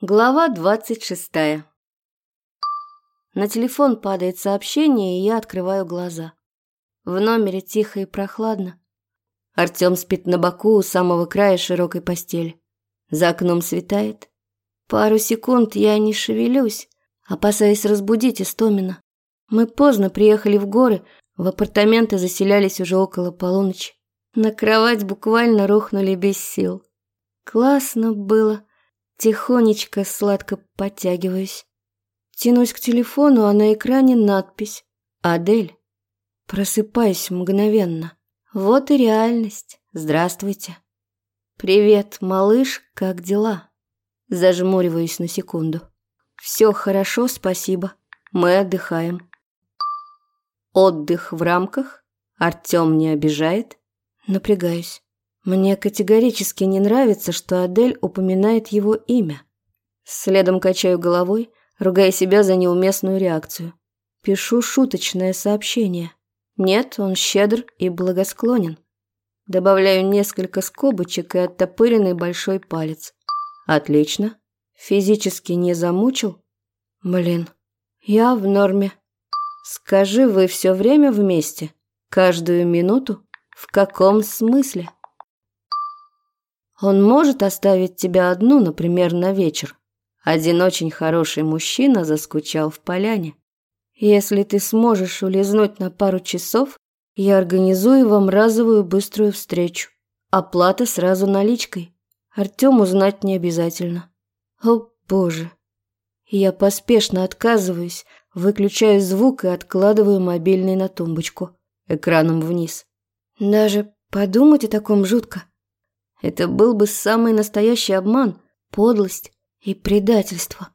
Глава двадцать шестая. На телефон падает сообщение, и я открываю глаза. В номере тихо и прохладно. Артём спит на боку у самого края широкой постели. За окном светает. Пару секунд я не шевелюсь, опасаясь разбудить Истомина. Мы поздно приехали в горы, в апартаменты заселялись уже около полуночи. На кровать буквально рухнули без сил. Классно было. Тихонечко сладко подтягиваюсь. Тянусь к телефону, а на экране надпись «Адель». Просыпаюсь мгновенно. Вот и реальность. Здравствуйте. Привет, малыш, как дела? Зажмуриваюсь на секунду. Все хорошо, спасибо. Мы отдыхаем. Отдых в рамках? Артем не обижает? Напрягаюсь. Мне категорически не нравится, что Адель упоминает его имя. Следом качаю головой, ругая себя за неуместную реакцию. Пишу шуточное сообщение. Нет, он щедр и благосклонен. Добавляю несколько скобочек и оттопыренный большой палец. Отлично. Физически не замучил? Блин, я в норме. Скажи, вы все время вместе? Каждую минуту? В каком смысле? Он может оставить тебя одну, например, на вечер. Один очень хороший мужчина заскучал в поляне. Если ты сможешь улизнуть на пару часов, я организую вам разовую быструю встречу. Оплата сразу наличкой. Артему знать не обязательно. О, боже. Я поспешно отказываюсь, выключаю звук и откладываю мобильный на тумбочку, экраном вниз. Даже подумать о таком жутко. Это был бы самый настоящий обман, подлость и предательство.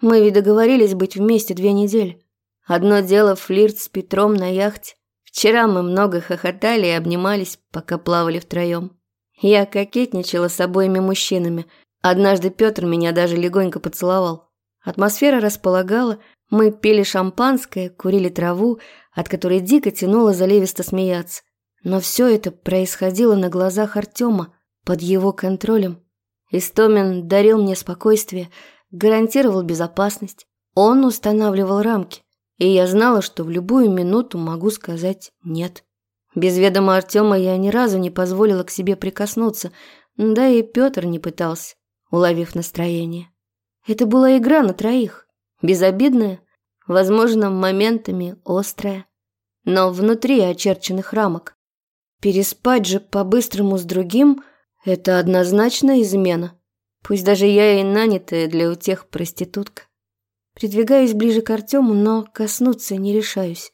Мы ведь договорились быть вместе две недели. Одно дело флирт с Петром на яхте. Вчера мы много хохотали и обнимались, пока плавали втроем. Я кокетничала с обоими мужчинами. Однажды Петр меня даже легонько поцеловал. Атмосфера располагала, мы пили шампанское, курили траву, от которой дико тянуло заливисто смеяться. Но все это происходило на глазах Артема, под его контролем. Истомин дарил мне спокойствие, гарантировал безопасность. Он устанавливал рамки, и я знала, что в любую минуту могу сказать «нет». Без ведома Артема я ни разу не позволила к себе прикоснуться, да и Петр не пытался, уловив настроение. Это была игра на троих, безобидная, возможно, моментами острая, но внутри очерченных рамок. Переспать же по-быстрому с другим – это однозначно измена. Пусть даже я и нанятая для утех проститутка. Придвигаюсь ближе к Артему, но коснуться не решаюсь.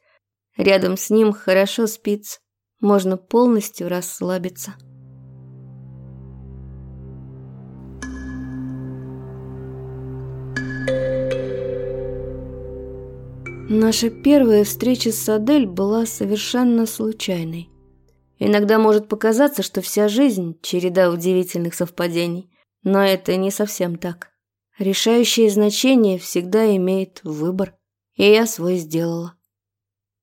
Рядом с ним хорошо спится. Можно полностью расслабиться. Наша первая встреча с Адель была совершенно случайной. Иногда может показаться, что вся жизнь – череда удивительных совпадений, но это не совсем так. Решающее значение всегда имеет выбор, и я свой сделала.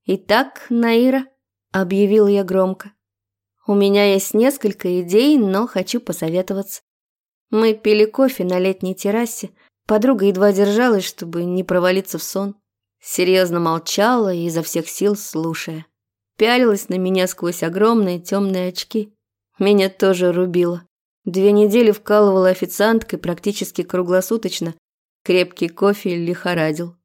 «Итак, Наира», – объявил я громко, – «у меня есть несколько идей, но хочу посоветоваться. Мы пили кофе на летней террасе, подруга едва держалась, чтобы не провалиться в сон. Серьезно молчала, изо всех сил слушая пялилась на меня сквозь огромные темные очки. Меня тоже рубило. Две недели вкалывала официанткой практически круглосуточно. Крепкий кофе лихорадил.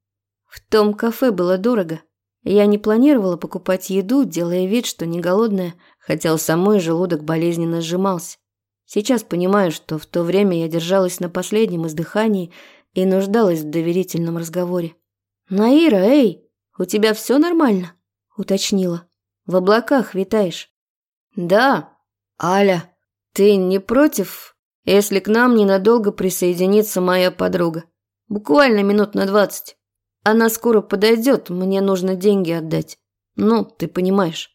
В том кафе было дорого. Я не планировала покупать еду, делая вид, что не голодная, хотя у самой желудок болезненно сжимался. Сейчас понимаю, что в то время я держалась на последнем издыхании и нуждалась в доверительном разговоре. «Наира, эй, у тебя все нормально?» – уточнила. В облаках витаешь. Да, Аля, ты не против, если к нам ненадолго присоединится моя подруга? Буквально минут на двадцать. Она скоро подойдет, мне нужно деньги отдать. Ну, ты понимаешь.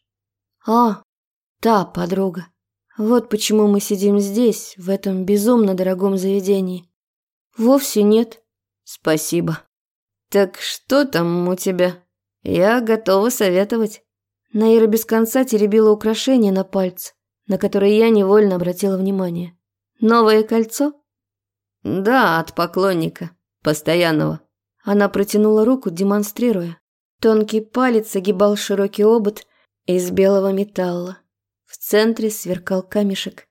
А, та подруга. Вот почему мы сидим здесь, в этом безумно дорогом заведении. Вовсе нет. Спасибо. Так что там у тебя? Я готова советовать. Наира без конца теребила украшение на пальце, на которое я невольно обратила внимание. «Новое кольцо?» Да, от поклонника. Постоянного. Она протянула руку, демонстрируя. Тонкий палец огибал широкий обод из белого металла. В центре сверкал камешек.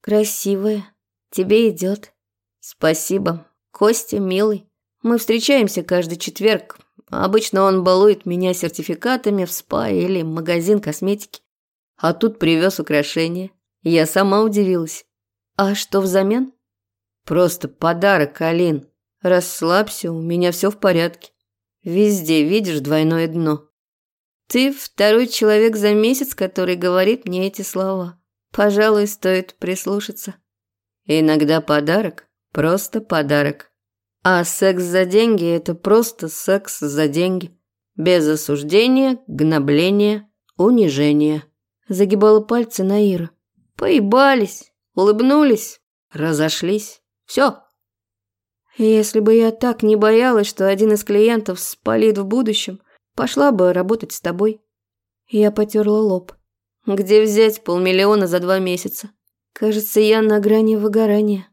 Красивая. Тебе идет. Спасибо. Костя, милый. Мы встречаемся каждый четверг. Обычно он балует меня сертификатами в спа или магазин косметики. А тут привез украшения. Я сама удивилась. А что взамен? Просто подарок, Алин. Расслабься, у меня все в порядке. Везде видишь двойное дно. Ты второй человек за месяц, который говорит мне эти слова. Пожалуй, стоит прислушаться. Иногда подарок – просто подарок. А секс за деньги – это просто секс за деньги. Без осуждения, гнобления, унижения. Загибала пальцы Наира. Поебались, улыбнулись, разошлись. Все. Если бы я так не боялась, что один из клиентов спалит в будущем, пошла бы работать с тобой. Я потерла лоб. Где взять полмиллиона за два месяца? Кажется, я на грани выгорания.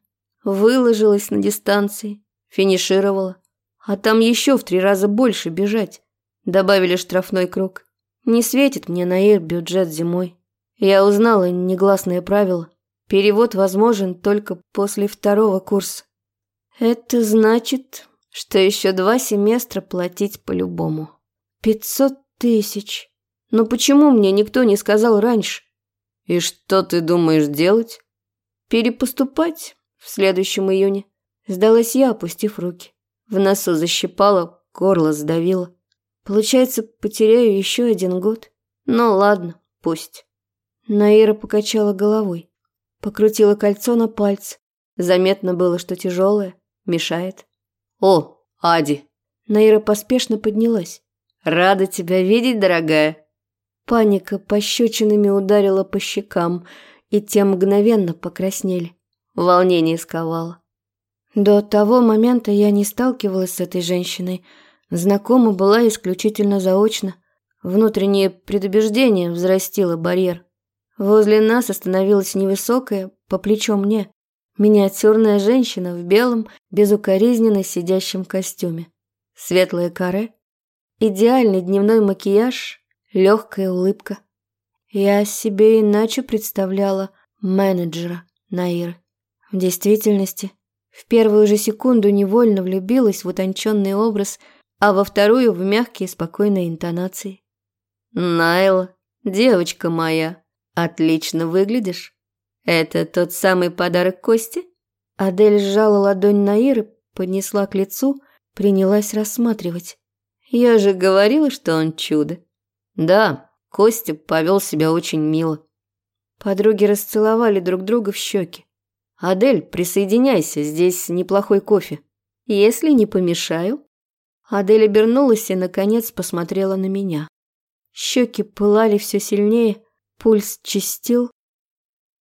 Выложилась на дистанции, финишировала. А там еще в три раза больше бежать. Добавили штрафной круг. Не светит мне на Ир бюджет зимой. Я узнала негласное правило. Перевод возможен только после второго курса. Это значит, что еще два семестра платить по-любому. Пятьсот тысяч. Но почему мне никто не сказал раньше? И что ты думаешь делать? Перепоступать в следующем июне. Сдалась я, опустив руки. В носу защипала, горло сдавило. Получается, потеряю еще один год. Ну ладно, пусть. Наира покачала головой. Покрутила кольцо на пальце. Заметно было, что тяжелое, мешает. «О, Ади!» Наира поспешно поднялась. «Рада тебя видеть, дорогая!» Паника пощечинами ударила по щекам, и те мгновенно покраснели. Волнение сковало. До того момента я не сталкивалась с этой женщиной. Знакома была исключительно заочно. Внутреннее предубеждение взрастило барьер. Возле нас остановилась невысокая, по плечо мне, миниатюрная женщина в белом, безукоризненно сидящем костюме. Светлое каре, идеальный дневной макияж, легкая улыбка. Я себе иначе представляла менеджера Наиры. В действительности, в первую же секунду невольно влюбилась в утонченный образ, а во вторую в мягкие спокойные интонации. «Найла, девочка моя!» «Отлично выглядишь. Это тот самый подарок Кости?» Адель сжала ладонь на Иры, поднесла к лицу, принялась рассматривать. «Я же говорила, что он чудо». «Да, Костя повел себя очень мило». Подруги расцеловали друг друга в щеки. «Адель, присоединяйся, здесь неплохой кофе. Если не помешаю». Адель обернулась и, наконец, посмотрела на меня. Щеки пылали все сильнее, Пульс чистил.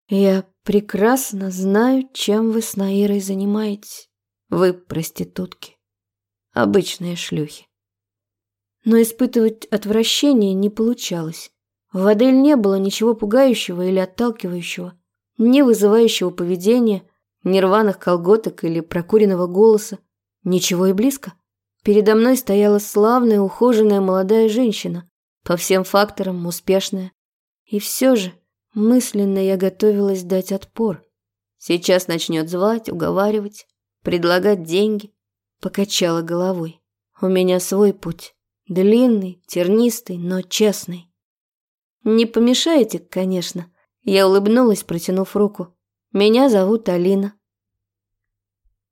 Я прекрасно знаю, чем вы с Наирой занимаетесь. Вы проститутки. Обычные шлюхи. Но испытывать отвращение не получалось. В Адель не было ничего пугающего или отталкивающего, ни вызывающего поведения, ни рваных колготок или прокуренного голоса. Ничего и близко. Передо мной стояла славная, ухоженная молодая женщина, по всем факторам успешная, и все же мысленно я готовилась дать отпор. Сейчас начнет звать, уговаривать, предлагать деньги. Покачала головой. У меня свой путь. Длинный, тернистый, но честный. Не помешаете, конечно. Я улыбнулась, протянув руку. Меня зовут Алина.